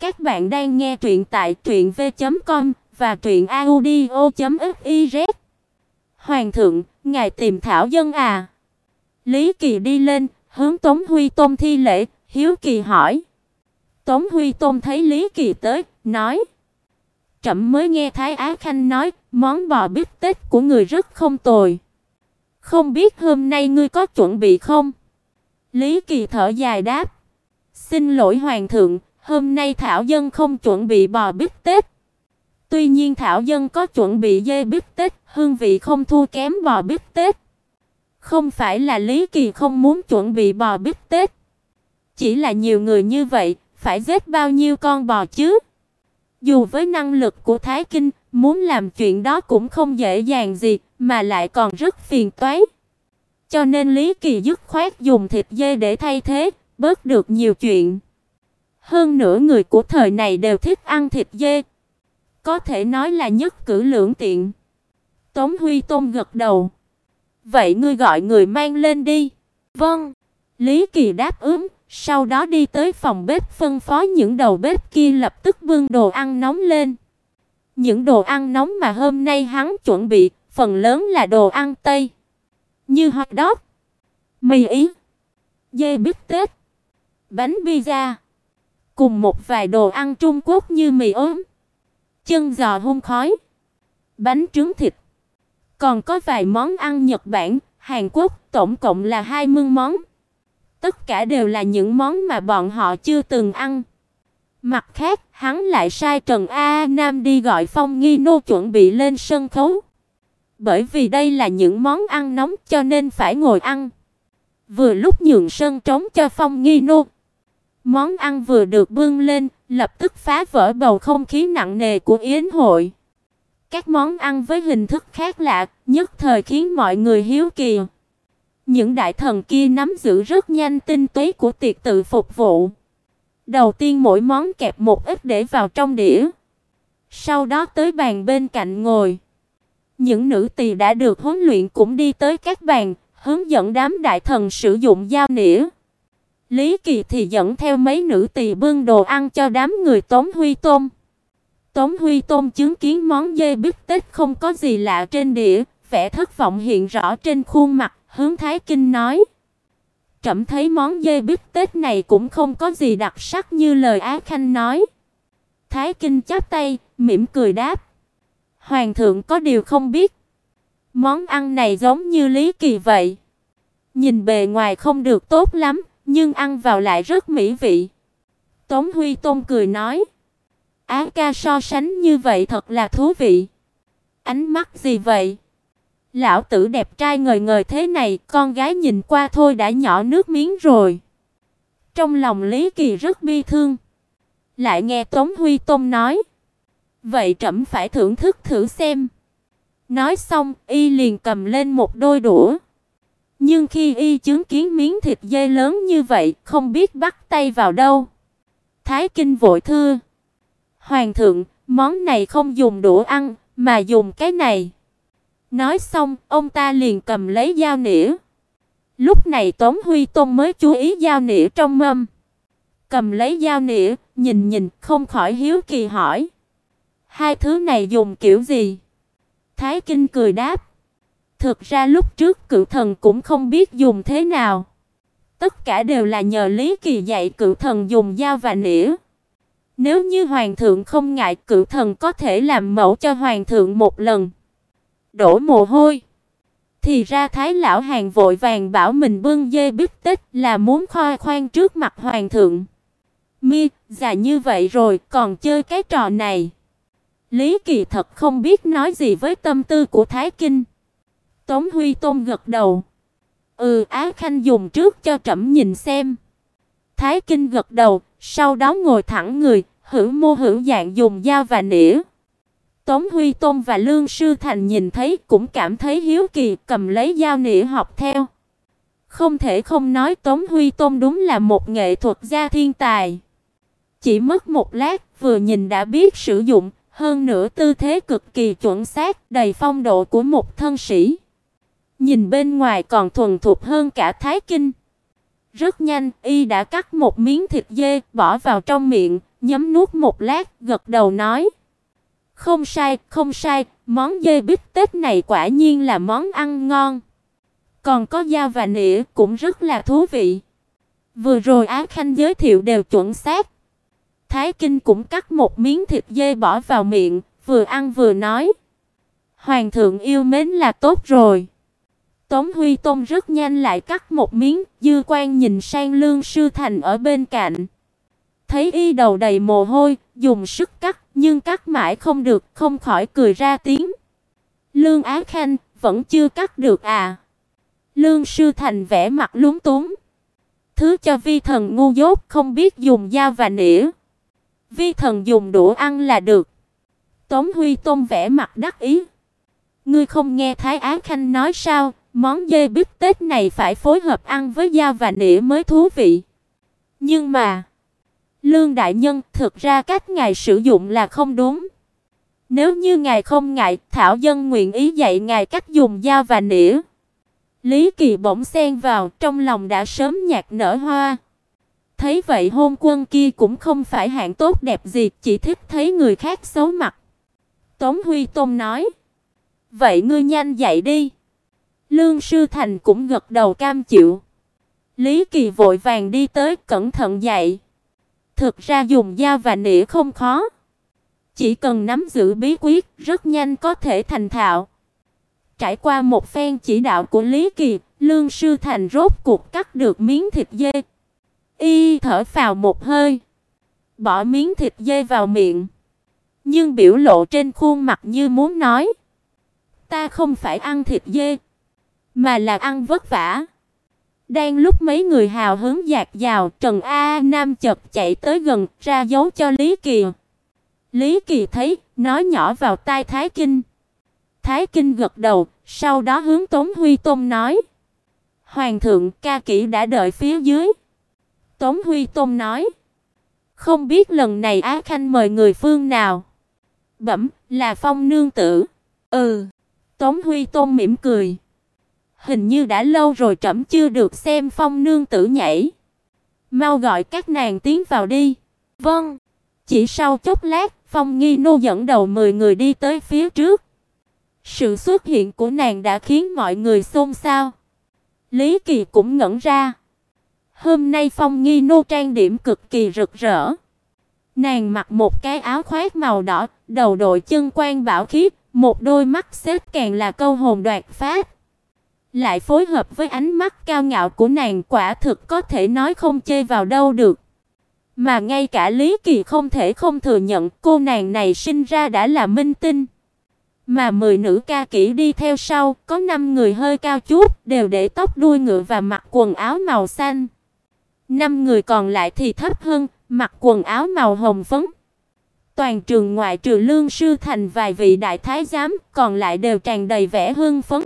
Các bạn đang nghe truyện tại truyệnv.com và truyệnaudio.fiz. Hoàng thượng, ngài tìm thảo dân à? Lý Kỳ đi lên, hướng Tống Huy Tôn thi lễ, hiếu kỳ hỏi. Tống Huy Tôn thấy Lý Kỳ tới, nói: "Trẫm mới nghe Thái Á Khanh nói, món bò bít tết của người rất không tồi. Không biết hôm nay ngươi có chuẩn bị không?" Lý Kỳ thở dài đáp: "Xin lỗi hoàng thượng, hôm nay thảo dân không chuẩn bị bò bít tết." Tuy nhiên thảo dân có chuẩn bị dê bít tết, hương vị không thua kém bò bít tết. Không phải là Lý Kỳ không muốn chuẩn bị bò bít tết, chỉ là nhiều người như vậy, phải giết bao nhiêu con bò chứ? Dù với năng lực của Thái Kinh, muốn làm chuyện đó cũng không dễ dàng gì, mà lại còn rất phiền toái. Cho nên Lý Kỳ dứt khoát dùng thịt dê để thay thế, bớt được nhiều chuyện. Hơn nữa người của thời này đều thích ăn thịt dê. Có thể nói là nhất cử lưỡng tiện. Tống Huy Tôn gật đầu. Vậy ngươi gọi người mang lên đi. Vâng. Lý Kỳ đáp ứng, sau đó đi tới phòng bếp phân phó những đầu bếp kia lập tức bưng đồ ăn nóng lên. Những đồ ăn nóng mà hôm nay hắn chuẩn bị, phần lớn là đồ ăn Tây, như hot dog, mì ý, dê bít tết, bánh pizza, cùng một vài đồ ăn Trung Quốc như mì ốm, chân giò hun khói, bánh trứng thịt. Còn có vài món ăn Nhật Bản, Hàn Quốc, tổng cộng là 20 món. Tất cả đều là những món mà bọn họ chưa từng ăn. Mặt khác, hắn lại sai Trần A, Nam đi gọi Phong Nghi Nô chuẩn bị lên sân khấu. Bởi vì đây là những món ăn nóng cho nên phải ngồi ăn. Vừa lúc nhường sân trống cho Phong Nghi Nô. Món ăn vừa được bưng lên, lập tức phá vỡ bầu không khí nặng nề của yến hội. Các món ăn với hình thức khác lạ, nhất thời khiến mọi người hiếu kỳ. Những đại thần kia nắm giữ rất nhanh tinh túy của tiệc tự phục vụ. Đầu tiên mỗi món kẹp một ít để vào trong đĩa. Sau đó tới bàn bên cạnh ngồi. Những nữ tỳ đã được huấn luyện cũng đi tới các bàn, hướng dẫn đám đại thần sử dụng dao nĩa. Lý Kỳ thì dẫn theo mấy nữ tỳ bưng đồ ăn cho đám người Tống Huy Tôn. Tống Huy Tôn chứng kiến món dê bít tết không có gì lạ trên đĩa, vẻ thất vọng hiện rõ trên khuôn mặt, hướng Thái Kinh nói: "Trẫm thấy món dê bít tết này cũng không có gì đặc sắc như lời Á Khanh nói." Thái Kinh chắp tay, mỉm cười đáp: "Hoàng thượng có điều không biết, món ăn này giống như Lý Kỳ vậy, nhìn bề ngoài không được tốt lắm, nhưng ăn vào lại rất mỹ vị." Tống Huy Tôn cười nói: Á ca so sánh như vậy thật là thú vị. Ánh mắt gì vậy? Lão tử đẹp trai ngời ngời thế này, con gái nhìn qua thôi đã nhỏ nước miếng rồi. Trong lòng Lý Kỳ rất bi thương. Lại nghe Tống Huy Tôn nói, vậy trẫm phải thưởng thức thử xem. Nói xong, y liền cầm lên một đôi đũa. Nhưng khi y chứng kiến miếng thịt dê lớn như vậy, không biết bắt tay vào đâu. Thái Kinh vội thưa, Hoàng thượng, món này không dùng đũa ăn, mà dùng cái này. Nói xong, ông ta liền cầm lấy dao nĩa. Lúc này Tống Huy Tôn mới chú ý dao nĩa trong mâm. Cầm lấy dao nĩa, nhìn nhìn, không khỏi hiếu kỳ hỏi: "Hai thứ này dùng kiểu gì?" Thái Kinh cười đáp: "Thực ra lúc trước cựu thần cũng không biết dùng thế nào. Tất cả đều là nhờ Lý Kỳ dạy cựu thần dùng dao và nĩa." Nếu như hoàng thượng không ngại, cự thần có thể làm mẫu cho hoàng thượng một lần. Đổ mồ hôi. Thì ra Thái lão hàng vội vàng bảo mình bưng dê bít tết là muốn khoe khoang trước mặt hoàng thượng. Mi, già như vậy rồi còn chơi cái trò này. Lý Kỳ thật không biết nói gì với tâm tư của Thái Kinh. Tống Huy Tôn gật đầu. Ừ, Á Khanh dùng trước cho trẫm nhìn xem. Thái Kinh gật đầu, sau đó ngồi thẳng người, hữu mô hữu dạng dùng dao và nĩa. Tống Huy Tôn và Lương Sư Thành nhìn thấy cũng cảm thấy hiếu kỳ, cầm lấy dao nĩa học theo. Không thể không nói Tống Huy Tôn đúng là một nghệ thuật gia thiên tài. Chỉ mất một lát, vừa nhìn đã biết sử dụng, hơn nữa tư thế cực kỳ chuẩn xác, đầy phong độ của một thân sĩ. Nhìn bên ngoài còn thuần thục hơn cả Thái Kinh. Rất nhanh, y đã cắt một miếng thịt dê, bỏ vào trong miệng, nhấm nuốt một lát, gật đầu nói: "Không sai, không sai, món dê bít tết này quả nhiên là món ăn ngon. Còn có dao và nĩa cũng rất là thú vị." Vừa rồi Á Khanh giới thiệu đều chuẩn xác. Thái Kinh cũng cắt một miếng thịt dê bỏ vào miệng, vừa ăn vừa nói: "Hoàng thượng yêu mến là tốt rồi." Tống Huy Tôn rất nhanh lại cắt một miếng, dư quan nhìn sang Lương Sư Thành ở bên cạnh. Thấy y đầu đầy mồ hôi, dùng sức cắt, nhưng cắt mãi không được, không khỏi cười ra tiếng. Lương Á Khanh, vẫn chưa cắt được à? Lương Sư Thành vẻ mặt lúng túng. Thứ cho vi thần ngu dốt không biết dùng dao và nĩa. Vi thần dùng đũa ăn là được. Tống Huy Tôn vẻ mặt đắc ý. Ngươi không nghe Thái Á Khanh nói sao, món dê bít tết này phải phối hợp ăn với dao và nĩa mới thú vị. Nhưng mà, Lương đại nhân, thực ra cách ngài sử dụng là không đúng. Nếu như ngài không ngại, thảo dân nguyện ý dạy ngài cách dùng dao và nĩa. Lý Kỳ bỗng xen vào, trong lòng đã sớm nhạt nở hoa. Thấy vậy hôn quân kia cũng không phải hạng tốt đẹp gì, chỉ thích thấy người khác xấu mặt. Tống Huy Tôn nói: "Vậy ngươi nhanh dạy đi." Lương Sư Thành cũng gật đầu cam chịu. Lý Kỳ vội vàng đi tới, cẩn thận dạy. Thực ra dùng dao và nĩa không khó, chỉ cần nắm giữ bí quyết, rất nhanh có thể thành thạo. Trải qua một phen chỉ đạo của Lý Kỳ, Lương Sư Thành rốt cuộc cắt được miếng thịt dê. Y thở phào một hơi, bỏ miếng thịt dê vào miệng, nhưng biểu lộ trên khuôn mặt như muốn nói: "Ta không phải ăn thịt dê, mà là ăn vất vả." Đang lúc mấy người hào hứng dạt dào, Trần A Nam chợt chạy tới gần, ra dấu cho Lý Kỳ. Lý Kỳ thấy, nói nhỏ vào tai Thái Kinh. Thái Kinh gật đầu, sau đó hướng Tống Huy Tôn nói: "Hoàng thượng, ca kỹ đã đợi phía dưới." Tống Huy Tôn nói: "Không biết lần này Á Khanh mời người phương nào?" Bẩm, là Phong nương tử. Ừ. Tống Huy Tôn mỉm cười. Hình như đã lâu rồi trẫm chưa được xem Phong nương tử nhảy. Mau gọi các nàng tiến vào đi. Vâng. Chỉ sau chốc lát, Phong Nghi nô dẫn đầu 10 người đi tới phía trước. Sự xuất hiện của nàng đã khiến mọi người xôn xao. Lý Kỳ cũng ngẩn ra. Hôm nay Phong Nghi nô trang điểm cực kỳ rực rỡ. Nàng mặc một cái áo khoác màu đỏ, đầu đội chân quan bảo khí, một đôi mắt xếp càng là câu hồn đoạt phát lại phối hợp với ánh mắt cao ngạo của nàng quả thực có thể nói không chê vào đâu được. Mà ngay cả Lý Kỳ không thể không thừa nhận cô nàng này sinh ra đã là minh tinh. Mà 10 nữ ca kỹ đi theo sau, có 5 người hơi cao chút, đều để tóc đuôi ngựa và mặc quần áo màu xanh. 5 người còn lại thì thấp hơn, mặc quần áo màu hồng phấn. Toàn trường ngoại trừ Lương Sư Thành vài vị đại thái giám, còn lại đều tràn đầy vẻ hưng phấn.